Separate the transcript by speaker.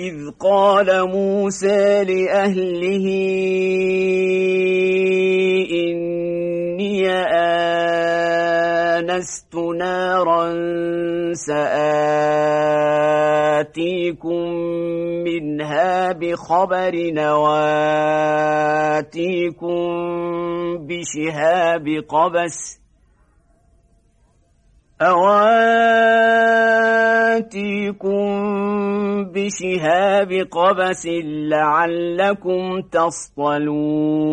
Speaker 1: إذ قال موسى لأهله إني آنست نارا سآتيكم منها بخبر نواتيكم بشهاب قبس أواتيكم بشهاب قبس لعلكم تصطلون.